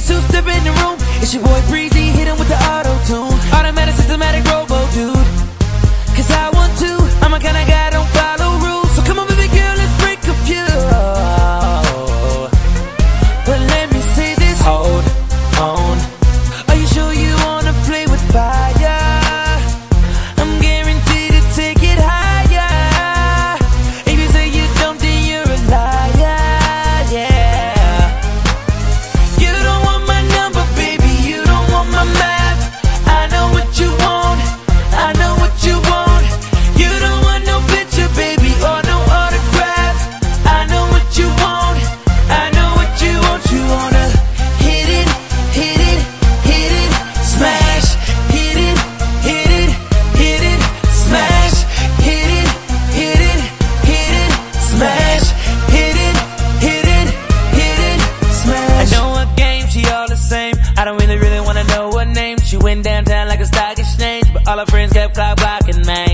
Guess who's stepping in the room? It's your boy Breezy, hit him with the auto tune. Automatic, systematic, robo know her name. She went downtown like a stock exchange, but all her friends kept clock blocking, man.